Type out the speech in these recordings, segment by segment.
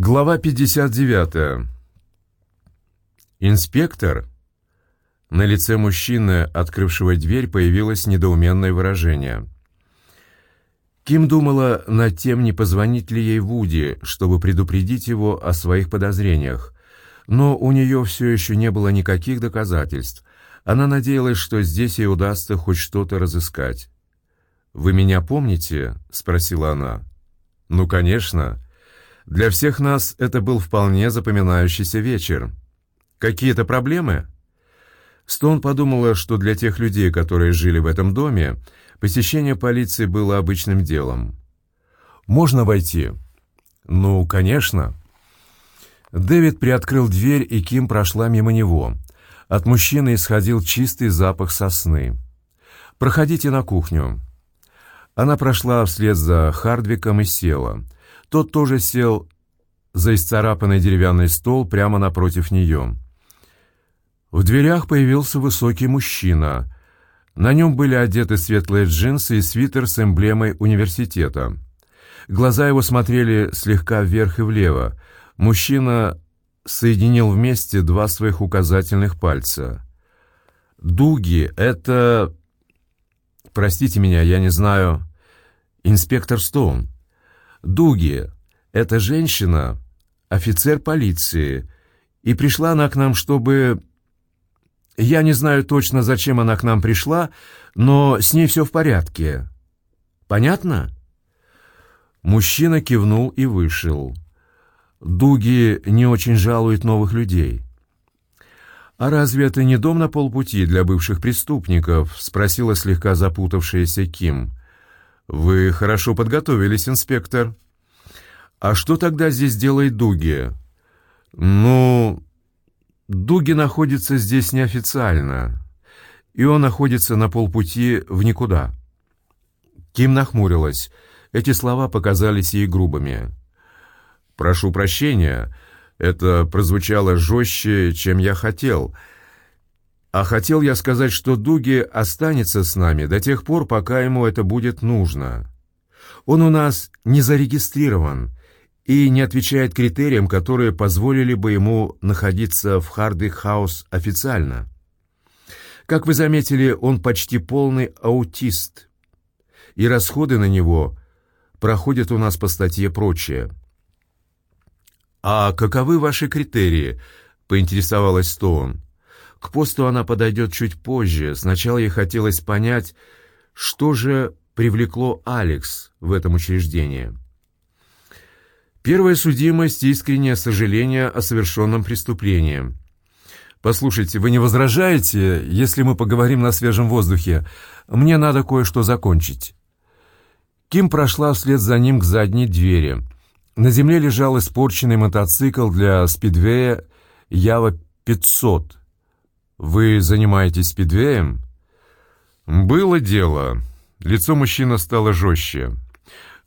Глава 59. Инспектор. На лице мужчины, открывшего дверь, появилось недоуменное выражение. Ким думала над тем, не позвонить ли ей Вуди, чтобы предупредить его о своих подозрениях. Но у нее все еще не было никаких доказательств. Она надеялась, что здесь ей удастся хоть что-то разыскать. «Вы меня помните?» — спросила она. «Ну, конечно». Для всех нас это был вполне запоминающийся вечер. Какие-то проблемы? Стоун подумала, что для тех людей, которые жили в этом доме, посещение полиции было обычным делом. «Можно войти?» «Ну, конечно». Дэвид приоткрыл дверь, и Ким прошла мимо него. От мужчины исходил чистый запах сосны. «Проходите на кухню». Она прошла вслед за Хардвиком и села – тот тоже сел за исцарапанный деревянный стол прямо напротив нее. В дверях появился высокий мужчина. На нем были одеты светлые джинсы и свитер с эмблемой университета. Глаза его смотрели слегка вверх и влево. Мужчина соединил вместе два своих указательных пальца. «Дуги — это...» «Простите меня, я не знаю...» «Инспектор Стоун». Дуги, эта женщина — офицер полиции, и пришла она к нам, чтобы... Я не знаю точно, зачем она к нам пришла, но с ней все в порядке. Понятно?» Мужчина кивнул и вышел. Дуги не очень жалуют новых людей. «А разве это не дом на полпути для бывших преступников?» — спросила слегка запутавшаяся Ким. «Вы хорошо подготовились, инспектор». «А что тогда здесь делает Дуги?» «Ну, Дуги находится здесь неофициально, и он находится на полпути в никуда». Ким нахмурилась. Эти слова показались ей грубыми. «Прошу прощения, это прозвучало жестче, чем я хотел». А хотел я сказать, что Дуги останется с нами до тех пор, пока ему это будет нужно. Он у нас не зарегистрирован и не отвечает критериям, которые позволили бы ему находиться в Харди Хаус официально. Как вы заметили, он почти полный аутист, и расходы на него проходят у нас по статье «Прочее». «А каковы ваши критерии?» — поинтересовалась Стоун. К посту она подойдет чуть позже. Сначала ей хотелось понять, что же привлекло Алекс в этом учреждении. Первая судимость искреннее сожаление о совершенном преступлении. «Послушайте, вы не возражаете, если мы поговорим на свежем воздухе? Мне надо кое-что закончить». Ким прошла вслед за ним к задней двери. На земле лежал испорченный мотоцикл для спидвея «Ява-500», «Вы занимаетесь спидвеем?» «Было дело». Лицо мужчины стало жестче.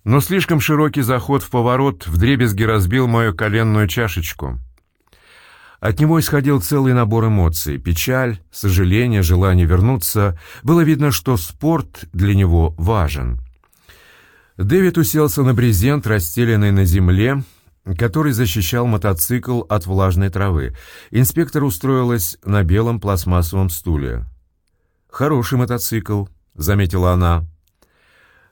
Но слишком широкий заход в поворот вдребезги разбил мою коленную чашечку. От него исходил целый набор эмоций. Печаль, сожаление, желание вернуться. Было видно, что спорт для него важен. Дэвид уселся на брезент, расстеленный на земле, который защищал мотоцикл от влажной травы. Инспектор устроилась на белом пластмассовом стуле. «Хороший мотоцикл», — заметила она.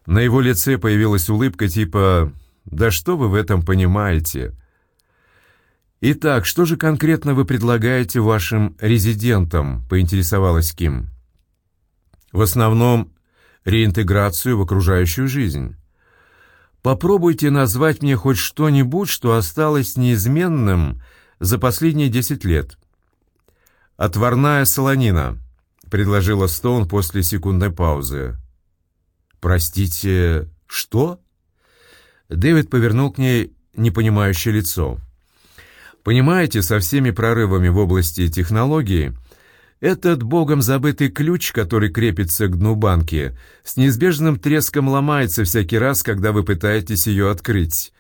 На его лице появилась улыбка типа «Да что вы в этом понимаете?» «Итак, что же конкретно вы предлагаете вашим резидентам?» — поинтересовалась Ким. «В основном реинтеграцию в окружающую жизнь». Попробуйте назвать мне хоть что-нибудь, что осталось неизменным за последние десять лет. «Отварная солонина», — предложила Стоун после секундной паузы. «Простите, что?» Дэвид повернул к ней непонимающее лицо. «Понимаете, со всеми прорывами в области технологии — этот богом забытый ключ, который крепится к дну банки, с неизбежным треском ломается всякий раз, когда вы пытаетесь ее открыть.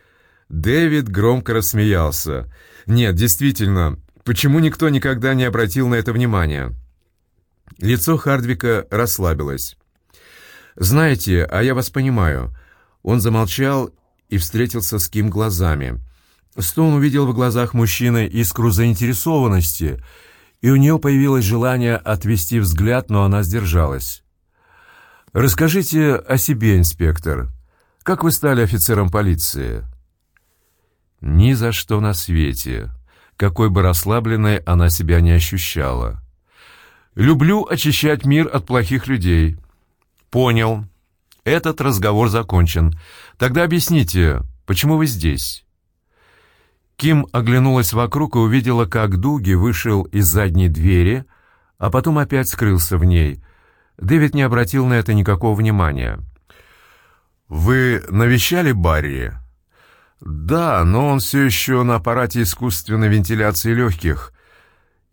Дэвид громко рассмеялся. «Нет, действительно, почему никто никогда не обратил на это внимания?» Лицо Хардвика расслабилось. «Знаете, а я вас понимаю». Он замолчал и встретился с Ким глазами. Стоун увидел в глазах мужчины искру заинтересованности, и у нее появилось желание отвести взгляд, но она сдержалась. «Расскажите о себе, инспектор. Как вы стали офицером полиции?» «Ни за что на свете. Какой бы расслабленной она себя не ощущала. Люблю очищать мир от плохих людей». «Понял. Этот разговор закончен. Тогда объясните, почему вы здесь?» Ким оглянулась вокруг и увидела, как Дуги вышел из задней двери, а потом опять скрылся в ней. Дэвид не обратил на это никакого внимания. «Вы навещали Барри?» «Да, но он все еще на аппарате искусственной вентиляции легких».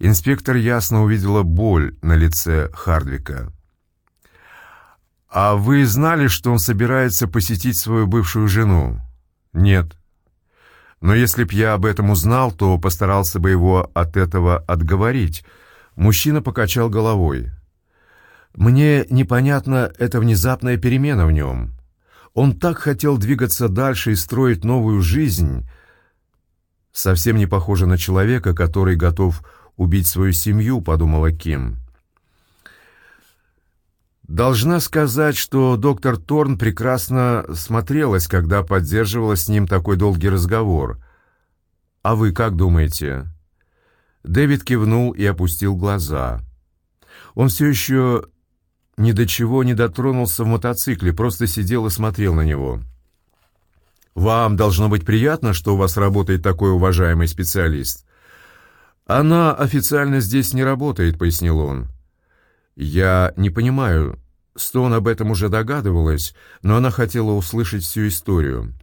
Инспектор ясно увидела боль на лице Хардвика. «А вы знали, что он собирается посетить свою бывшую жену?» «Нет». Но если б я об этом узнал, то постарался бы его от этого отговорить. Мужчина покачал головой. Мне непонятна эта внезапная перемена в нем. Он так хотел двигаться дальше и строить новую жизнь. Совсем не похоже на человека, который готов убить свою семью, подумала Ким. Должна сказать, что доктор Торн прекрасно смотрелась, когда поддерживала с ним такой долгий разговор. «А вы как думаете?» Дэвид кивнул и опустил глаза. Он все еще ни до чего не дотронулся в мотоцикле, просто сидел и смотрел на него. «Вам должно быть приятно, что у вас работает такой уважаемый специалист». «Она официально здесь не работает», — пояснил он. «Я не понимаю. Стоун об этом уже догадывалась, но она хотела услышать всю историю.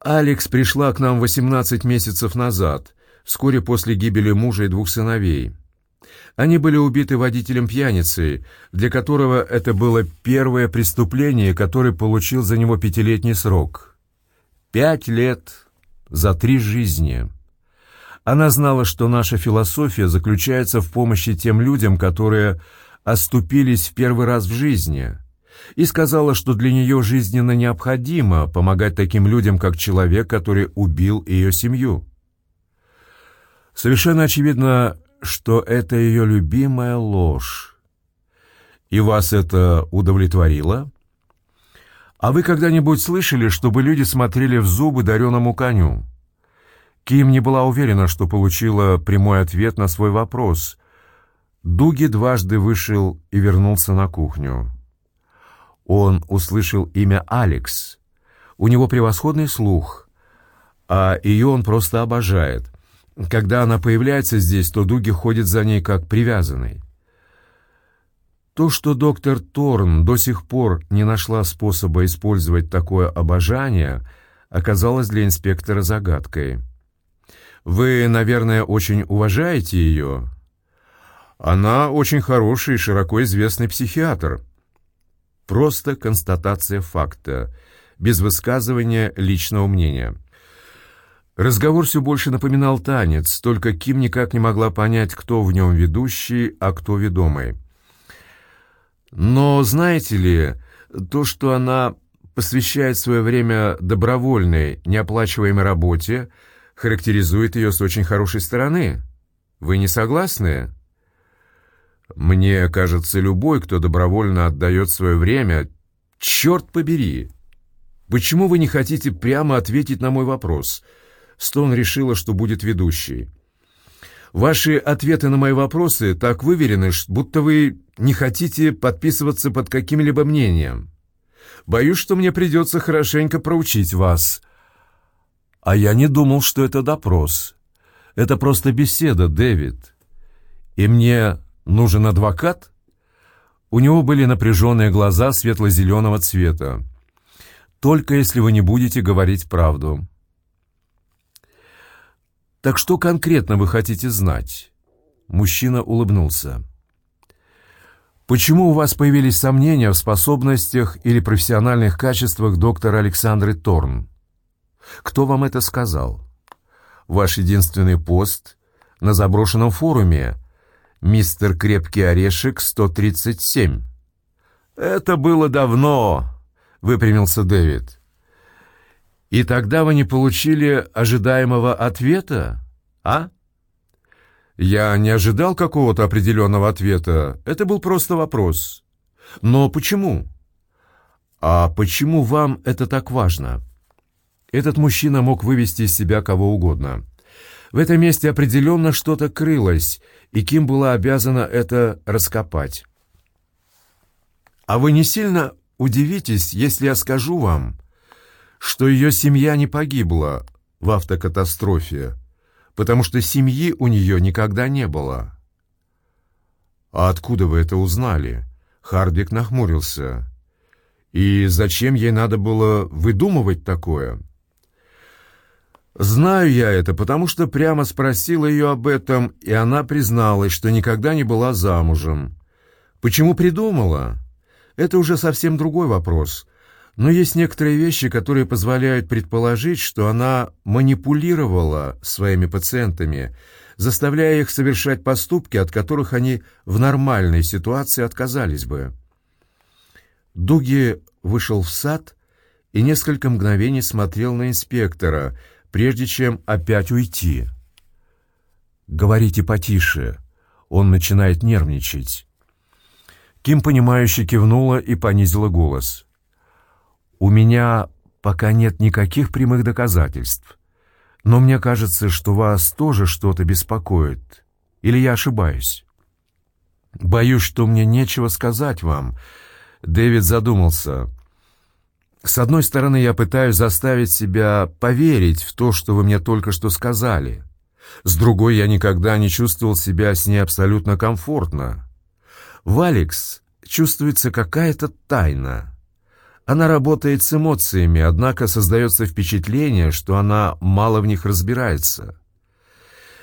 Алекс пришла к нам 18 месяцев назад, вскоре после гибели мужа и двух сыновей. Они были убиты водителем-пьяницей, для которого это было первое преступление, который получил за него пятилетний срок. Пять лет за три жизни. Она знала, что наша философия заключается в помощи тем людям, которые оступились в первый раз в жизни, и сказала, что для нее жизненно необходимо помогать таким людям, как человек, который убил ее семью. Совершенно очевидно, что это ее любимая ложь. И вас это удовлетворило? А вы когда-нибудь слышали, чтобы люди смотрели в зубы дареному коню? Ким не была уверена, что получила прямой ответ на свой вопрос. Дуги дважды вышел и вернулся на кухню. Он услышал имя Алекс. У него превосходный слух, а ее он просто обожает. Когда она появляется здесь, то Дуги ходит за ней как привязанный. То, что доктор Торн до сих пор не нашла способа использовать такое обожание, оказалось для инспектора загадкой. Вы, наверное, очень уважаете ее. Она очень хороший и широко известный психиатр. Просто констатация факта, без высказывания личного мнения. Разговор все больше напоминал танец, только Ким никак не могла понять, кто в нем ведущий, а кто ведомый. Но знаете ли, то, что она посвящает свое время добровольной, неоплачиваемой работе, характеризует ее с очень хорошей стороны. Вы не согласны? Мне кажется, любой, кто добровольно отдает свое время, черт побери! Почему вы не хотите прямо ответить на мой вопрос? Стоун решила, что будет ведущей. Ваши ответы на мои вопросы так выверены, будто вы не хотите подписываться под каким-либо мнением. Боюсь, что мне придется хорошенько проучить вас. А я не думал, что это допрос. Это просто беседа, Дэвид. И мне нужен адвокат? У него были напряженные глаза светло-зеленого цвета. Только если вы не будете говорить правду. Так что конкретно вы хотите знать? Мужчина улыбнулся. Почему у вас появились сомнения в способностях или профессиональных качествах доктора Александры Торн? Кто вам это сказал? Ваш единственный пост на заброшенном форуме «Мистер Крепкий Орешек 137». «Это было давно», — выпрямился Дэвид. И тогда вы не получили ожидаемого ответа, а? Я не ожидал какого-то определенного ответа. Это был просто вопрос. Но почему? А почему вам это так важно? Этот мужчина мог вывести из себя кого угодно. В этом месте определенно что-то крылось, и Ким была обязана это раскопать. А вы не сильно удивитесь, если я скажу вам, что ее семья не погибла в автокатастрофе, потому что семьи у нее никогда не было. «А откуда вы это узнали?» Хардвик нахмурился. «И зачем ей надо было выдумывать такое?» «Знаю я это, потому что прямо спросила ее об этом, и она призналась, что никогда не была замужем. Почему придумала? Это уже совсем другой вопрос. Но есть некоторые вещи, которые позволяют предположить, что она манипулировала своими пациентами, заставляя их совершать поступки, от которых они в нормальной ситуации отказались бы. Дуги вышел в сад и несколько мгновений смотрел на инспектора, прежде чем опять уйти. «Говорите потише, он начинает нервничать». Ким, понимающе кивнула и понизила голос. «У меня пока нет никаких прямых доказательств, но мне кажется, что вас тоже что-то беспокоит. Или я ошибаюсь?» «Боюсь, что мне нечего сказать вам», — Дэвид задумался. «С одной стороны, я пытаюсь заставить себя поверить в то, что вы мне только что сказали. С другой, я никогда не чувствовал себя с ней абсолютно комфортно. В Алекс чувствуется какая-то тайна». Она работает с эмоциями, однако создается впечатление, что она мало в них разбирается.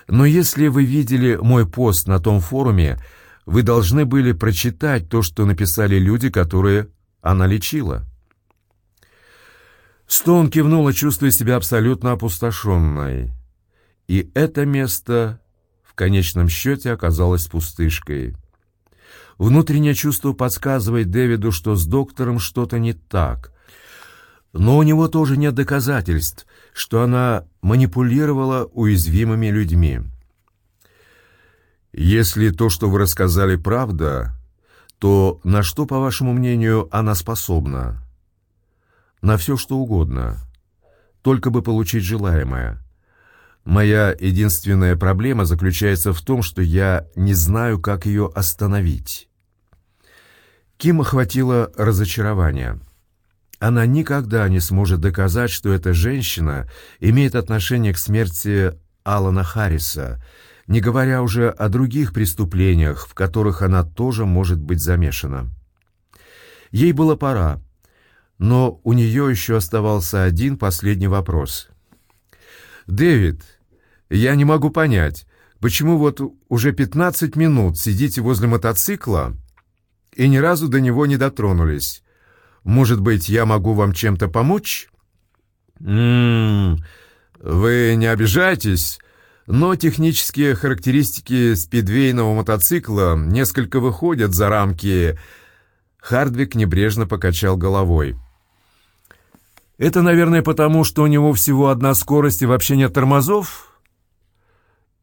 Но если вы видели мой пост на том форуме, вы должны были прочитать то, что написали люди, которые она лечила. Стоун кивнула, чувствуя себя абсолютно опустошенной. И это место в конечном счете оказалось пустышкой. Внутреннее чувство подсказывает Дэвиду, что с доктором что-то не так. Но у него тоже нет доказательств, что она манипулировала уязвимыми людьми. Если то, что вы рассказали, правда, то на что, по вашему мнению, она способна? На все, что угодно. Только бы получить желаемое. Моя единственная проблема заключается в том, что я не знаю, как ее остановить. Ким охватило разочарование. Она никогда не сможет доказать, что эта женщина имеет отношение к смерти Алана Харриса, не говоря уже о других преступлениях, в которых она тоже может быть замешана. Ей было пора, но у нее еще оставался один последний вопрос. «Дэвид, я не могу понять, почему вот уже 15 минут сидите возле мотоцикла, и ни разу до него не дотронулись. Может быть, я могу вам чем-то помочь? Ммм, вы не обижайтесь, но технические характеристики спидвейного мотоцикла несколько выходят за рамки. Хардвик небрежно покачал головой. Это, наверное, потому, что у него всего одна скорость и вообще нет тормозов?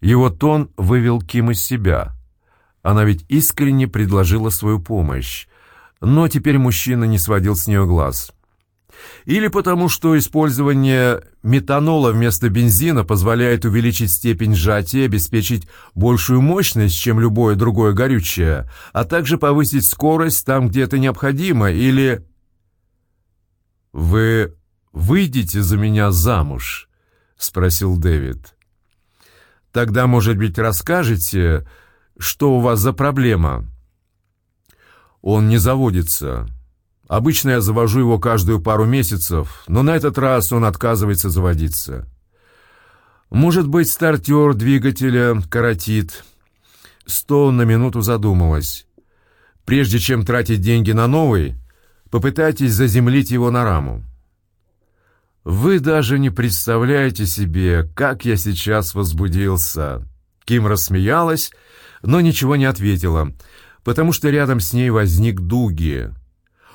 Его тон вывел Ким из себя. Она ведь искренне предложила свою помощь. Но теперь мужчина не сводил с нее глаз. Или потому, что использование метанола вместо бензина позволяет увеличить степень сжатия, обеспечить большую мощность, чем любое другое горючее, а также повысить скорость там, где это необходимо, или... «Вы выйдете за меня замуж?» — спросил Дэвид. «Тогда, может быть, расскажете, что у вас за проблема?» «Он не заводится. Обычно я завожу его каждую пару месяцев, но на этот раз он отказывается заводиться. Может быть, стартер двигателя коротит». Стоун на минуту задумалась. «Прежде чем тратить деньги на новый, попытайтесь заземлить его на раму». «Вы даже не представляете себе, как я сейчас возбудился!» Ким рассмеялась, но ничего не ответила, потому что рядом с ней возник Дуги.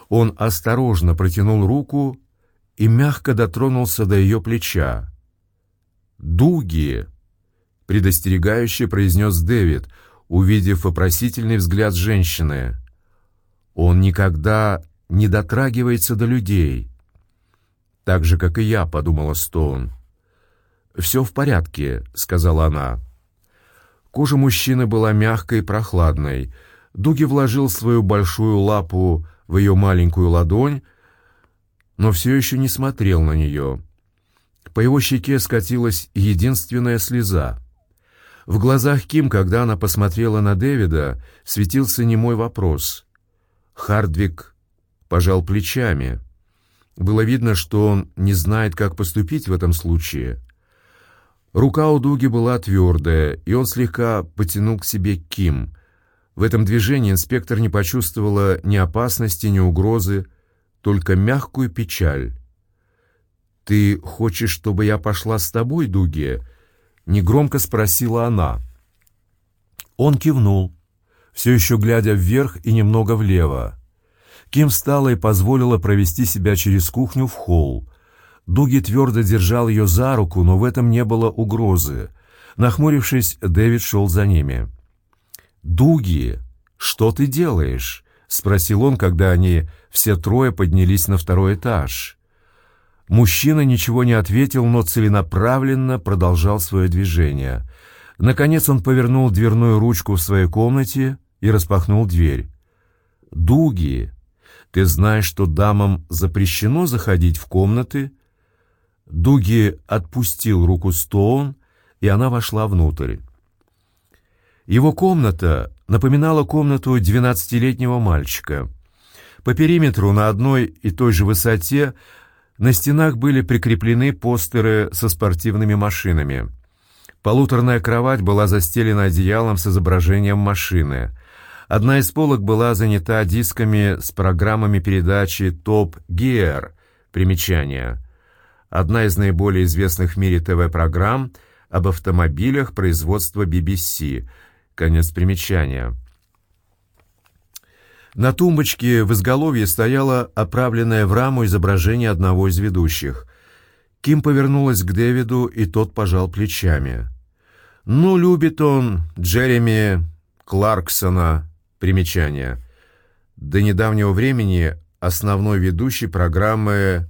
Он осторожно протянул руку и мягко дотронулся до ее плеча. «Дуги!» — предостерегающе произнес Дэвид, увидев вопросительный взгляд женщины. «Он никогда не дотрагивается до людей». «Так же, как и я», — подумала Стоун. «Все в порядке», — сказала она. Кожа мужчины была мягкой и прохладной. Дуги вложил свою большую лапу в ее маленькую ладонь, но все еще не смотрел на нее. По его щеке скатилась единственная слеза. В глазах Ким, когда она посмотрела на Дэвида, светился немой вопрос. Хардвик пожал плечами. Было видно, что он не знает, как поступить в этом случае. Рука у Дуги была твердая, и он слегка потянул к себе Ким. В этом движении инспектор не почувствовала ни опасности, ни угрозы, только мягкую печаль. «Ты хочешь, чтобы я пошла с тобой, Дуги?» — негромко спросила она. Он кивнул, все еще глядя вверх и немного влево. Ким встала и позволила провести себя через кухню в холл. Дуги твердо держал ее за руку, но в этом не было угрозы. Нахмурившись, Дэвид шел за ними. «Дуги, что ты делаешь?» — спросил он, когда они все трое поднялись на второй этаж. Мужчина ничего не ответил, но целенаправленно продолжал свое движение. Наконец он повернул дверную ручку в своей комнате и распахнул дверь. «Дуги, ты знаешь, что дамам запрещено заходить в комнаты, Дуги отпустил руку Стоун, и она вошла внутрь. Его комната напоминала комнату двенадцатилетнего мальчика. По периметру на одной и той же высоте на стенах были прикреплены постеры со спортивными машинами. Полуторная кровать была застелена одеялом с изображением машины. Одна из полок была занята дисками с программами передачи «Топ Гиэр» примечание одна из наиболее известных в мире ТВ-программ об автомобилях производства BBC. Конец примечания. На тумбочке в изголовье стояло оправленное в раму изображение одного из ведущих. Ким повернулась к Дэвиду, и тот пожал плечами. «Ну, любит он Джереми Кларксона». Примечание. До недавнего времени основной ведущий программы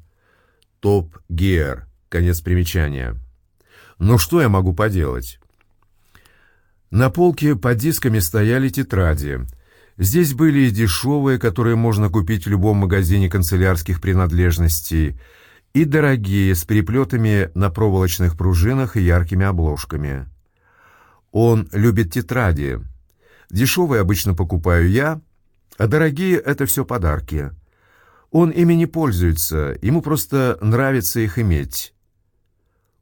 Топ Гиер. Конец примечания. Но что я могу поделать? На полке под дисками стояли тетради. Здесь были и дешевые, которые можно купить в любом магазине канцелярских принадлежностей, и дорогие, с переплетами на проволочных пружинах и яркими обложками. Он любит тетради. Дешевые обычно покупаю я, а дорогие — это все подарки. Он ими не пользуется, ему просто нравится их иметь.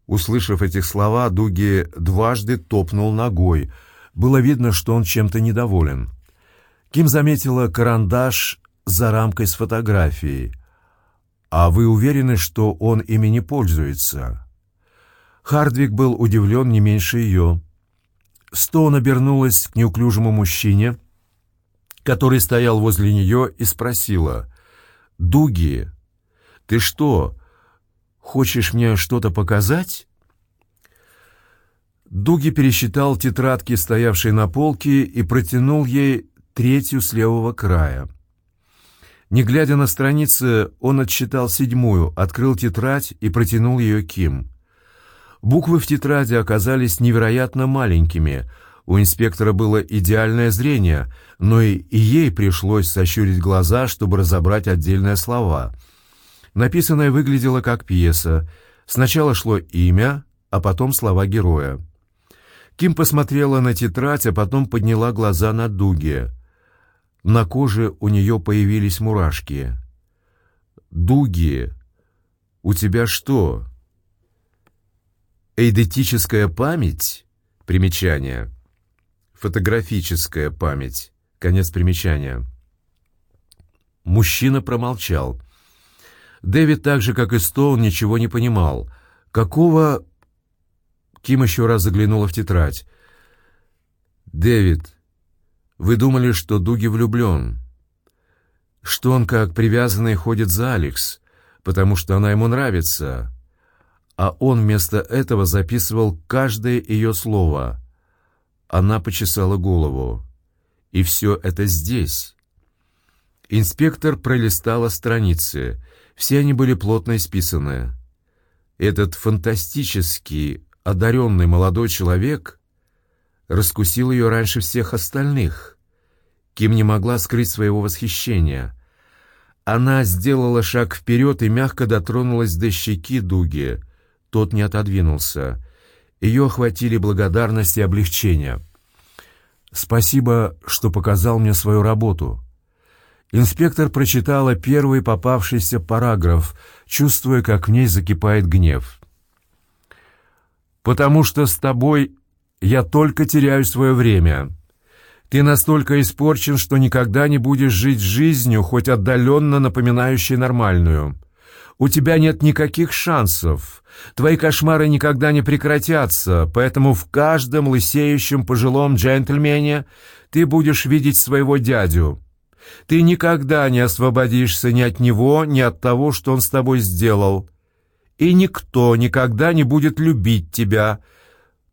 Услышав этих слова, Дуги дважды топнул ногой. Было видно, что он чем-то недоволен. Ким заметила карандаш за рамкой с фотографией. «А вы уверены, что он ими не пользуется?» Хардвик был удивлен не меньше ее. Стоун обернулась к неуклюжему мужчине, который стоял возле нее, и спросила, «Дуги, ты что, хочешь мне что-то показать?» Дуги пересчитал тетрадки, стоявшие на полке, и протянул ей третью с левого края. Не глядя на страницы, он отсчитал седьмую, открыл тетрадь и протянул ее Ким. Буквы в тетради оказались невероятно маленькими — у инспектора было идеальное зрение, но и, ей пришлось сощурить глаза, чтобы разобрать отдельные слова. Написанное выглядело как пьеса. Сначала шло имя, а потом слова героя. Ким посмотрела на тетрадь, а потом подняла глаза на Дуги. На коже у нее появились мурашки. «Дуги, у тебя что?» «Эйдетическая память?» Примечание. Фотографическая память. Конец примечания. Мужчина промолчал. Дэвид, так же, как и Стоун, ничего не понимал. Какого... Ким еще раз заглянула в тетрадь. «Дэвид, вы думали, что Дуги влюблен? Что он, как привязанный, ходит за Алекс? потому что она ему нравится, а он вместо этого записывал каждое ее слово. Она почесала голову. И все это здесь. Инспектор пролистала страницы. Все они были плотно исписаны. Этот фантастический, одаренный молодой человек раскусил ее раньше всех остальных. Ким не могла скрыть своего восхищения. Она сделала шаг вперед и мягко дотронулась до щеки Дуги. Тот не отодвинулся. Ее охватили благодарность и облегчение. «Спасибо, что показал мне свою работу». Инспектор прочитала первый попавшийся параграф, чувствуя, как в ней закипает гнев. «Потому что с тобой я только теряю свое время. Ты настолько испорчен, что никогда не будешь жить жизнью, хоть отдаленно напоминающей нормальную. У тебя нет никаких шансов. Твои кошмары никогда не прекратятся, поэтому в каждом лысеющем пожилом джентльмене ты будешь видеть своего дядю. Ты никогда не освободишься ни от него, ни от того, что он с тобой сделал. И никто никогда не будет любить тебя,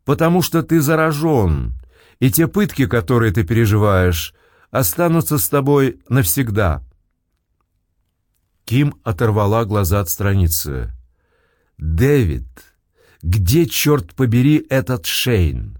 потому что ты заражен, и те пытки, которые ты переживаешь, останутся с тобой навсегда». Ким оторвала глаза от страницы. «Дэвид, где, черт побери, этот Шейн?»